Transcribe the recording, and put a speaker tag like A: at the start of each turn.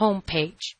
A: homepage.